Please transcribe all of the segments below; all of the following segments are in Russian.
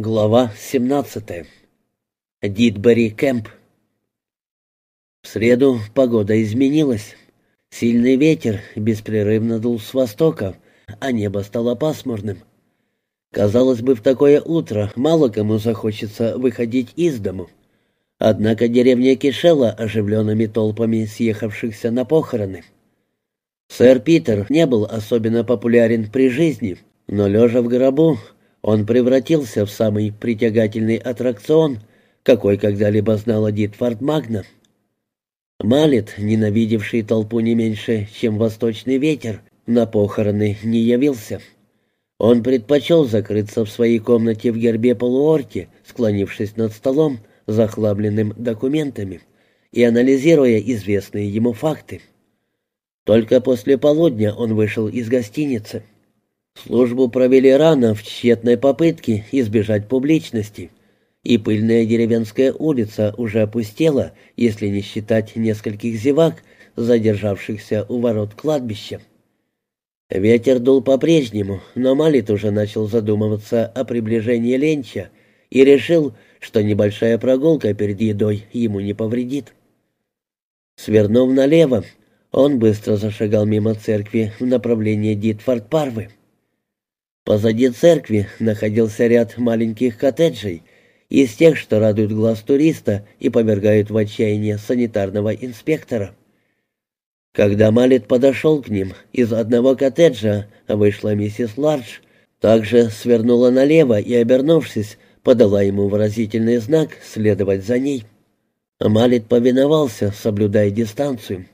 Глава 17. Дитбери Кэмп. В среду погода изменилась. Сильный ветер беспрерывно дул с востока, а небо стало пасмурным. Казалось бы, в такое утро мало кому захочется выходить из дому. Однако деревня кишела оживленными толпами съехавшихся на похороны. Сэр Питер не был особенно популярен при жизни, но, лежа в гробу, он превратился в самый притягательный аттракцион, какой когда-либо знала Дитфорд Магна. Малет, ненавидевший толпу не меньше, чем восточный ветер, на похороны не явился. Он предпочел закрыться в своей комнате в гербе полуорте, склонившись над столом, захламленным документами, и анализируя известные ему факты. Только после полудня он вышел из гостиницы. Службу провели рано в тщетной попытке избежать публичности, и пыльная деревенская улица уже опустела, если не считать нескольких зевак, задержавшихся у ворот кладбища. Ветер дул по-прежнему, но Малит уже начал задумываться о приближении Ленча и решил, что небольшая прогулка перед едой ему не повредит. Свернув налево, он быстро зашагал мимо церкви в направлении Дитфорд-Парвы. Позади церкви находился ряд маленьких коттеджей, из тех, что радуют глаз туриста и повергают в отчаяние санитарного инспектора. Когда Малет подошел к ним, из одного коттеджа вышла миссис Лардж, также свернула налево и, обернувшись, подала ему выразительный знак следовать за ней. Малет повиновался, соблюдая дистанцию.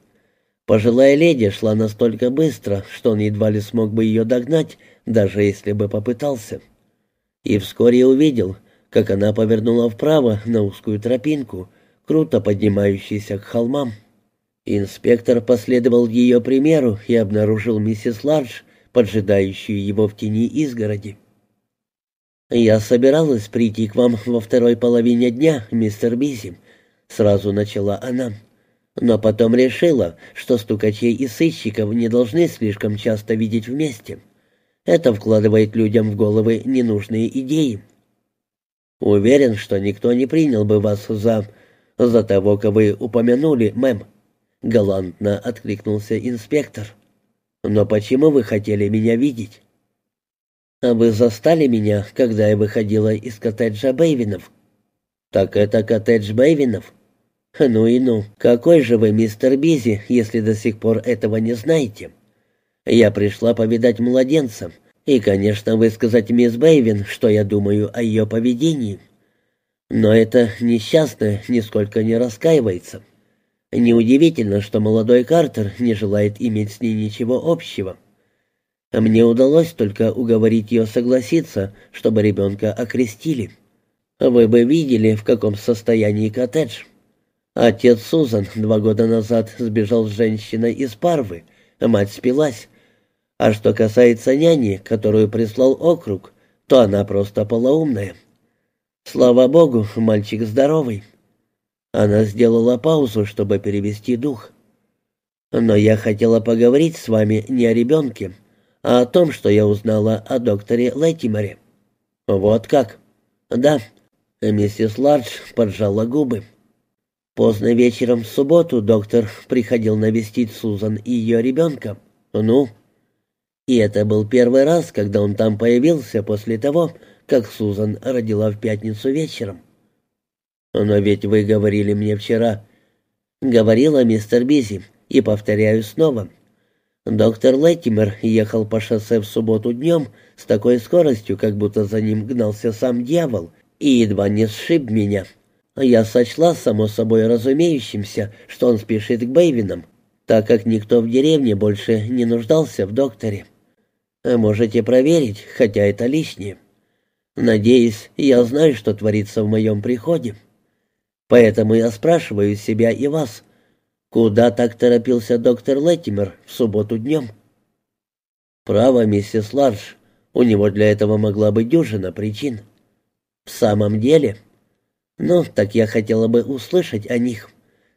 Пожилая леди шла настолько быстро, что он едва ли смог бы ее догнать, даже если бы попытался. И вскоре увидел, как она повернула вправо на узкую тропинку, круто поднимающуюся к холмам. Инспектор последовал ее примеру и обнаружил миссис Лардж, поджидающую его в тени изгороди. «Я собиралась прийти к вам во второй половине дня, мистер Бизи», — сразу начала она. «Но потом решила, что стукачей и сыщиков не должны слишком часто видеть вместе. Это вкладывает людям в головы ненужные идеи. Уверен, что никто не принял бы вас за... за того, кого вы упомянули, мэм. Галантно откликнулся инспектор. Но почему вы хотели меня видеть? А вы застали меня, когда я выходила из коттеджа Бейвинов. Так это коттедж Бейвинов? Ну и ну, какой же вы мистер Бизи, если до сих пор этого не знаете? Я пришла повидать младенца и, конечно, высказать мисс Бэйвин, что я думаю о ее поведении. Но это несчастная нисколько не раскаивается. Неудивительно, что молодой Картер не желает иметь с ней ничего общего. Мне удалось только уговорить ее согласиться, чтобы ребенка окрестили. Вы бы видели, в каком состоянии коттедж. Отец Сузан два года назад сбежал с женщиной из Парвы, мать спилась, а что касается няни, которую прислал округ, то она просто полоумная. Слава богу, мальчик здоровый. Она сделала паузу, чтобы перевести дух. Но я хотела поговорить с вами не о ребенке, а о том, что я узнала о докторе Леттимере. Вот как? Да. Миссис Лардж поджала губы. Поздно вечером в субботу доктор приходил навестить Сузан и ее ребенка. Ну, и это был первый раз, когда он там появился после того, как Сузан родила в пятницу вечером. «Но ведь вы говорили мне вчера...» «Говорила мистер Бизи, и повторяю снова. Доктор Леттимер ехал по шоссе в субботу днем с такой скоростью, как будто за ним гнался сам дьявол, и едва не сшиб меня. Я сочла, само собой разумеющимся, что он спешит к Бейвинам, так как никто в деревне больше не нуждался в докторе. Можете проверить, хотя это лишнее. Надеюсь, я знаю, что творится в моем приходе. Поэтому я спрашиваю себя и вас, куда так торопился доктор Леттимер в субботу днем? Право, миссис Ларш, у него для этого могла быть дюжина причин. В самом деле? Ну, так я хотела бы услышать о них.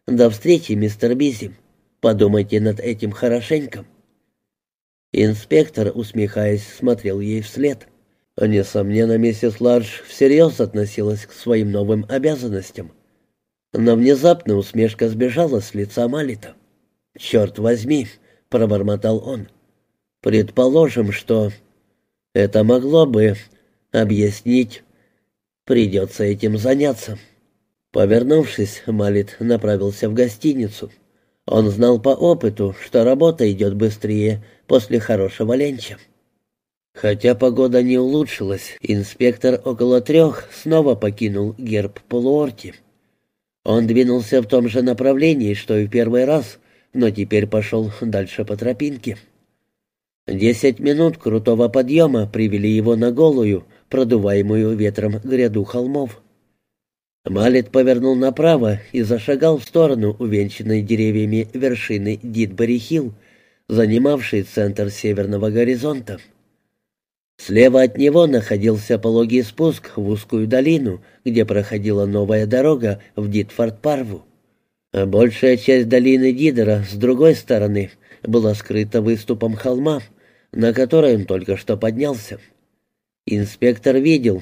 До встречи, мистер Бизи. Подумайте над этим хорошенько. Инспектор, усмехаясь, смотрел ей вслед. Несомненно, миссис Лардж всерьез относилась к своим новым обязанностям. Но внезапно усмешка сбежала с лица Малита. «Черт возьми!» — пробормотал он. «Предположим, что это могло бы объяснить. Придется этим заняться». Повернувшись, Малит направился в гостиницу. Он знал по опыту, что работа идет быстрее после хорошего ленча. Хотя погода не улучшилась, инспектор около трех снова покинул герб полуорти. Он двинулся в том же направлении, что и в первый раз, но теперь пошел дальше по тропинке. Десять минут крутого подъема привели его на голую, продуваемую ветром гряду холмов. Малет повернул направо и зашагал в сторону увенчанной деревьями вершины Дитбери-Хилл, занимавшей центр северного горизонта. Слева от него находился пологий спуск в узкую долину, где проходила новая дорога в Дитфорд-Парву. А большая часть долины Дидера с другой стороны была скрыта выступом холма, на который он только что поднялся. Инспектор видел,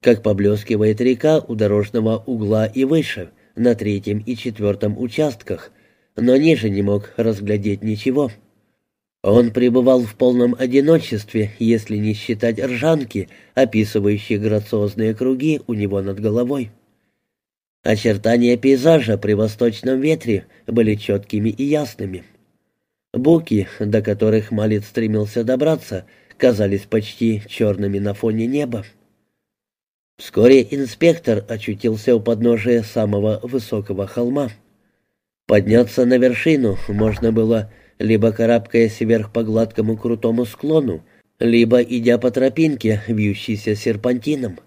как поблескивает река у дорожного угла и выше, на третьем и четвертом участках, но ниже не мог разглядеть ничего. — он пребывал в полном одиночестве, если не считать ржанки, описывающей грациозные круги у него над головой. Очертания пейзажа при восточном ветре были четкими и ясными. Буки, до которых Малит стремился добраться, казались почти черными на фоне неба. Вскоре инспектор очутился у подножия самого высокого холма. Подняться на вершину можно было либо карабкаясь вверх по гладкому крутому склону, либо идя по тропинке, вьющейся серпантином.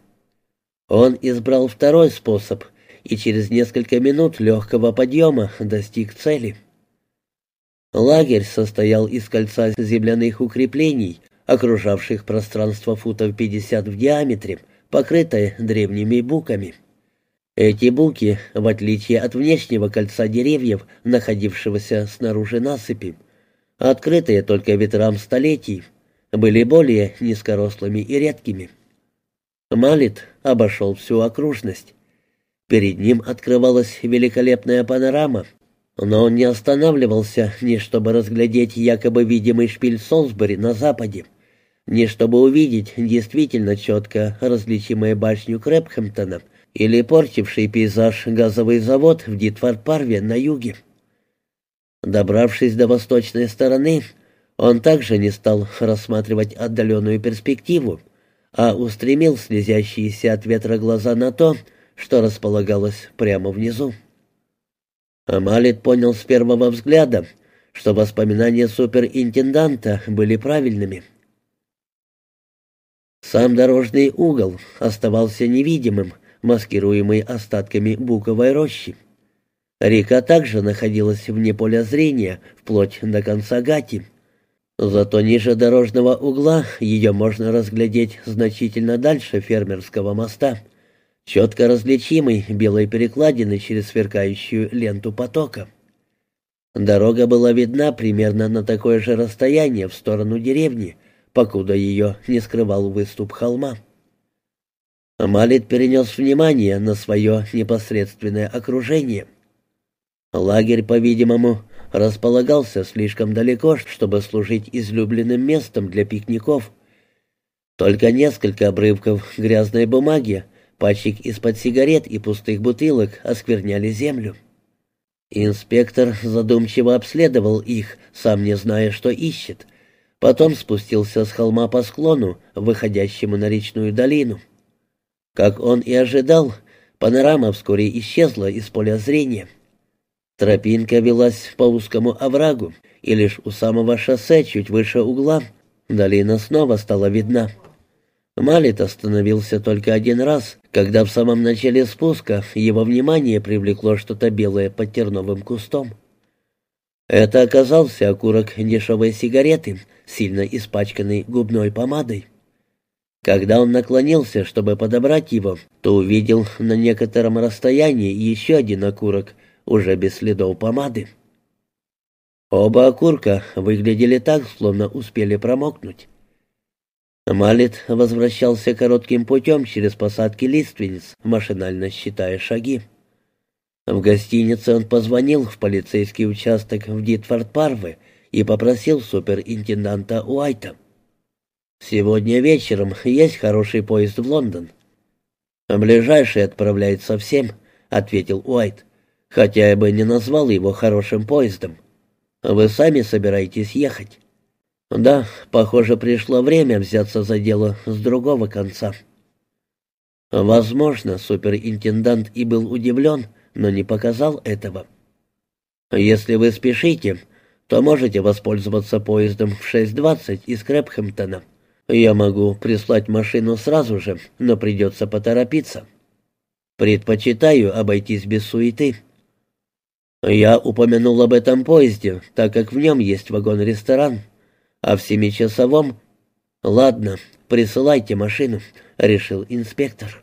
Он избрал второй способ и через несколько минут легкого подъема достиг цели. Лагерь состоял из кольца земляных укреплений, окружавших пространство футов 50 в диаметре, покрытое древними буками. Эти буки, в отличие от внешнего кольца деревьев, находившегося снаружи насыпи, открытые только ветрам столетий, были более низкорослыми и редкими. Малит обошел всю окружность. Перед ним открывалась великолепная панорама, но он не останавливался ни чтобы разглядеть якобы видимый шпиль Солсбери на западе, ни чтобы увидеть действительно четко различимую башню Крэпхэмптона — или портивший пейзаж газовый завод в Дитвар-Парве на юге. Добравшись до восточной стороны, он также не стал рассматривать отдаленную перспективу, а устремил слезящиеся от ветра глаза на то, что располагалось прямо внизу. Амалит понял с первого взгляда, что воспоминания суперинтенданта были правильными. Сам дорожный угол оставался невидимым, маскируемый остатками буковой рощи. Река также находилась вне поля зрения, вплоть до конца гати. Зато ниже дорожного угла ее можно разглядеть значительно дальше фермерского моста, четко различимой белой перекладины через сверкающую ленту потока. Дорога была видна примерно на такое же расстояние в сторону деревни, покуда ее не скрывал выступ холма. Малит перенес внимание на свое непосредственное окружение. Лагерь, по-видимому, располагался слишком далеко, чтобы служить излюбленным местом для пикников. Только несколько обрывков грязной бумаги, пачек из-под сигарет и пустых бутылок оскверняли землю. Инспектор задумчиво обследовал их, сам не зная, что ищет. Потом спустился с холма по склону, выходящему на речную долину. Как он и ожидал, панорама вскоре исчезла из поля зрения. Тропинка велась по узкому оврагу, и лишь у самого шоссе, чуть выше угла, долина снова стала видна. Малит остановился только один раз, когда в самом начале спуска его внимание привлекло что-то белое под терновым кустом. Это оказался окурок дешевой сигареты, сильно испачканный губной помадой. Когда он наклонился, чтобы подобрать его, то увидел на некотором расстоянии еще один окурок, уже без следов помады. Оба окурка выглядели так, словно успели промокнуть. Малет возвращался коротким путем через посадки лиственниц, машинально считая шаги. В гостинице он позвонил в полицейский участок в Дитфорд-Парве и попросил суперинтенданта Уайта. «Сегодня вечером есть хороший поезд в Лондон». «Ближайший отправляется в семь», — ответил Уайт, «хотя я бы не назвал его хорошим поездом. Вы сами собираетесь ехать?» «Да, похоже, пришло время взяться за дело с другого конца». Возможно, суперинтендант и был удивлен, но не показал этого. Если вы спешите, то можете воспользоваться поездом в 6.20 из Крэпхэмптона. Я могу прислать машину сразу же, но придется поторопиться. Предпочитаю обойтись без суеты. Я упомянул об этом поезде, так как в нем есть вагон-ресторан, а в семичасовом... Ладно, присылайте машину, решил инспектор.